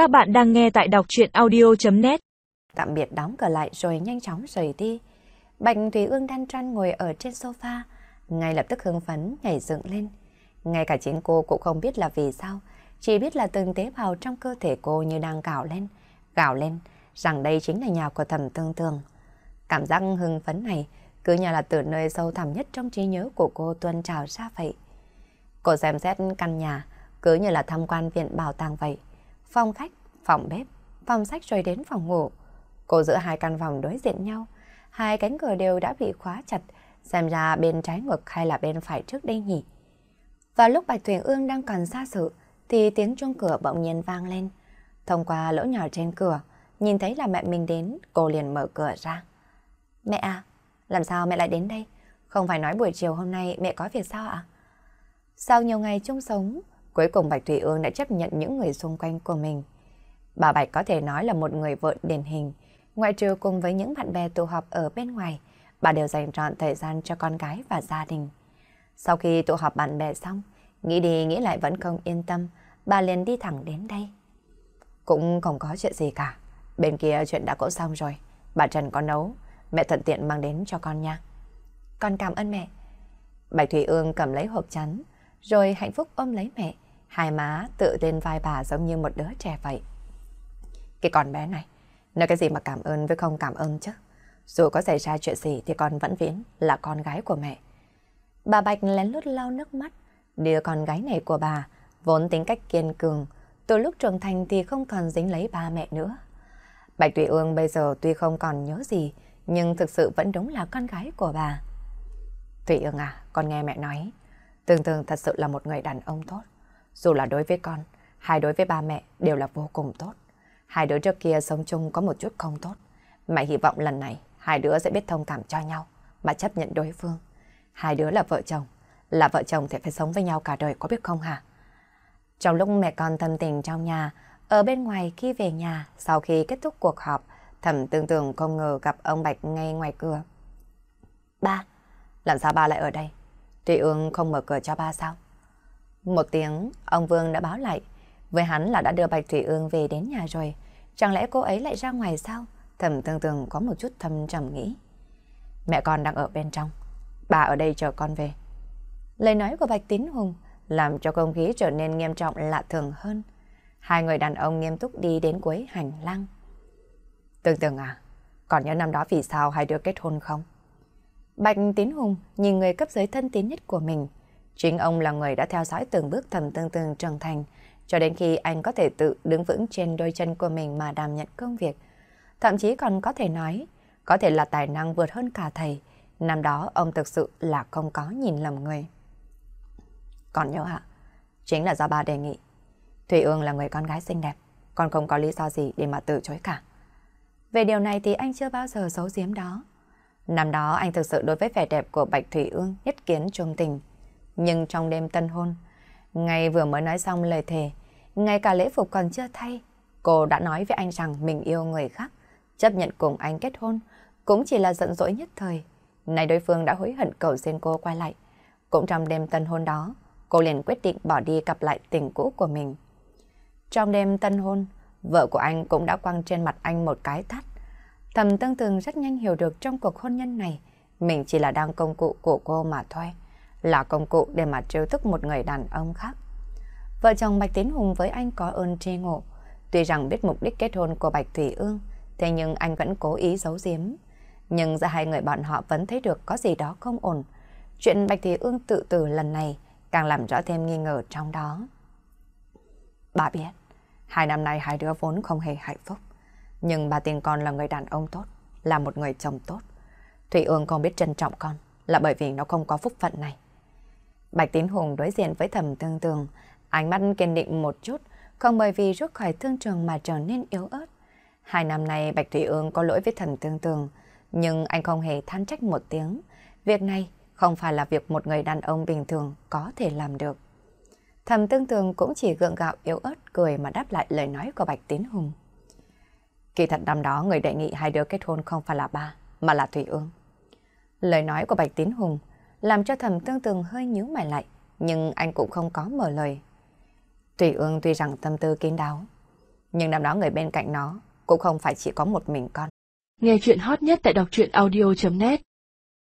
Các bạn đang nghe tại đọc chuyện audio.net Tạm biệt đóng cửa lại rồi nhanh chóng rời đi. Bạch Thủy Ương đan trăn ngồi ở trên sofa, ngay lập tức hưng phấn nhảy dựng lên. Ngay cả chính cô cũng không biết là vì sao, chỉ biết là từng tế bào trong cơ thể cô như đang gào lên, gào lên, rằng đây chính là nhà của thầm tương tương. Cảm giác hưng phấn này cứ như là từ nơi sâu thẳm nhất trong trí nhớ của cô tuôn trào ra vậy. Cô xem xét căn nhà, cứ như là tham quan viện bảo tàng vậy. Phòng khách, phòng bếp, phòng sách rồi đến phòng ngủ. Cô giữ hai căn phòng đối diện nhau, hai cánh cửa đều đã bị khóa chặt, xem ra bên trái ngược hay là bên phải trước đây nhỉ. Và lúc Bạch Thuyền Ương đang còn xa sự, thì tiếng chuông cửa bỗng nhiên vang lên. Thông qua lỗ nhỏ trên cửa, nhìn thấy là mẹ mình đến, cô liền mở cửa ra. Mẹ à, làm sao mẹ lại đến đây? Không phải nói buổi chiều hôm nay mẹ có việc sao ạ? Sau nhiều ngày chung sống, cuối cùng Bạch Thủy Ương đã chấp nhận những người xung quanh của mình. Bà Bạch có thể nói là một người vợ điển hình, ngoại trừ cùng với những bạn bè tụ họp ở bên ngoài, bà đều dành trọn thời gian cho con gái và gia đình. Sau khi tụ họp bạn bè xong, nghĩ đi nghĩ lại vẫn không yên tâm, bà liền đi thẳng đến đây. Cũng không có chuyện gì cả, bên kia chuyện đã cỗ xong rồi, bà Trần có nấu, mẹ thuận tiện mang đến cho con nha. Con cảm ơn mẹ. Bạch Thủy Ương cầm lấy hộp chắn, rồi hạnh phúc ôm lấy mẹ, hai má tự lên vai bà giống như một đứa trẻ vậy. Cái con bé này, nói cái gì mà cảm ơn với không cảm ơn chứ. Dù có xảy ra chuyện gì thì con vẫn viễn là con gái của mẹ. Bà Bạch lén lút lau nước mắt, đứa con gái này của bà, vốn tính cách kiên cường, từ lúc trưởng thành thì không còn dính lấy ba mẹ nữa. Bạch Tùy Ương bây giờ tuy không còn nhớ gì, nhưng thực sự vẫn đúng là con gái của bà. Tùy Ương à, con nghe mẹ nói, Tương Tường thật sự là một người đàn ông tốt. Dù là đối với con, hay đối với ba mẹ đều là vô cùng tốt. Hai đứa trước kia sống chung có một chút không tốt. Mẹ hy vọng lần này hai đứa sẽ biết thông cảm cho nhau, mà chấp nhận đối phương. Hai đứa là vợ chồng, là vợ chồng thì phải sống với nhau cả đời có biết không hả? Trong lúc mẹ con thâm tình trong nhà, ở bên ngoài khi về nhà, sau khi kết thúc cuộc họp, thầm tương tưởng không ngờ gặp ông Bạch ngay ngoài cửa. Ba, làm sao ba lại ở đây? Tuy ương không mở cửa cho ba sao? Một tiếng, ông Vương đã báo lại. Với hắn là đã đưa Bạch Thủy Ương về đến nhà rồi. Chẳng lẽ cô ấy lại ra ngoài sao? Thầm tương tương có một chút thầm trầm nghĩ. Mẹ con đang ở bên trong. Bà ở đây chờ con về. Lời nói của Bạch Tín Hùng làm cho không khí trở nên nghiêm trọng lạ thường hơn. Hai người đàn ông nghiêm túc đi đến cuối hành lang. Tương tương à, còn nhớ năm đó vì sao hai đứa kết hôn không? Bạch Tín Hùng nhìn người cấp dưới thân tín nhất của mình. Chính ông là người đã theo dõi từng bước thầm tương tương trưởng thành, cho đến khi anh có thể tự đứng vững trên đôi chân của mình mà đảm nhận công việc. Thậm chí còn có thể nói, có thể là tài năng vượt hơn cả thầy. Năm đó ông thực sự là không có nhìn lầm người. Còn nhớ ạ, chính là do ba đề nghị. Thủy Ương là người con gái xinh đẹp, còn không có lý do gì để mà từ chối cả. Về điều này thì anh chưa bao giờ xấu giếm đó. Năm đó anh thực sự đối với vẻ đẹp của Bạch Thủy Ương nhất kiến trung tình. Nhưng trong đêm tân hôn, ngay vừa mới nói xong lời thề, ngay cả lễ phục còn chưa thay, cô đã nói với anh rằng mình yêu người khác, chấp nhận cùng anh kết hôn, cũng chỉ là giận dỗi nhất thời. Này đối phương đã hối hận cầu xin cô quay lại. Cũng trong đêm tân hôn đó, cô liền quyết định bỏ đi gặp lại tình cũ của mình. Trong đêm tân hôn, vợ của anh cũng đã quăng trên mặt anh một cái tát. Thầm tương tường rất nhanh hiểu được trong cuộc hôn nhân này, mình chỉ là đang công cụ của cô mà thôi, là công cụ để mà trêu tức một người đàn ông khác. Vợ chồng Bạch Tiến Hùng với anh có ơn tri ngộ, tuy rằng biết mục đích kết hôn của Bạch Thủy Ương, thế nhưng anh vẫn cố ý giấu giếm. Nhưng giữa hai người bọn họ vẫn thấy được có gì đó không ổn. Chuyện Bạch Thủy Ương tự tử lần này càng làm rõ thêm nghi ngờ trong đó. Bà biết, hai năm nay hai đứa vốn không hề hạnh phúc. Nhưng bà tin con là người đàn ông tốt, là một người chồng tốt. Thủy Ương không biết trân trọng con là bởi vì nó không có phúc phận này. Bạch Tín Hùng đối diện với thầm tương tường, ánh mắt kiên định một chút, không bởi vì rút khỏi thương trường mà trở nên yếu ớt. Hai năm nay Bạch Thủy Ương có lỗi với thầm tương tường, nhưng anh không hề than trách một tiếng. Việc này không phải là việc một người đàn ông bình thường có thể làm được. Thầm tương tường cũng chỉ gượng gạo yếu ớt cười mà đáp lại lời nói của Bạch Tín Hùng. Kỳ thật năm đó người đề nghị hai đứa kết hôn không phải là ba, mà là Thủy Ương. Lời nói của Bạch Tín Hùng làm cho thầm tương tường hơi nhíu mày lại, nhưng anh cũng không có mở lời. Tùy Ương tuy rằng tâm tư kín đáo, Nhưng năm đó người bên cạnh nó cũng không phải chỉ có một mình con. Nghe chuyện hot nhất tại đọc truyện audio.net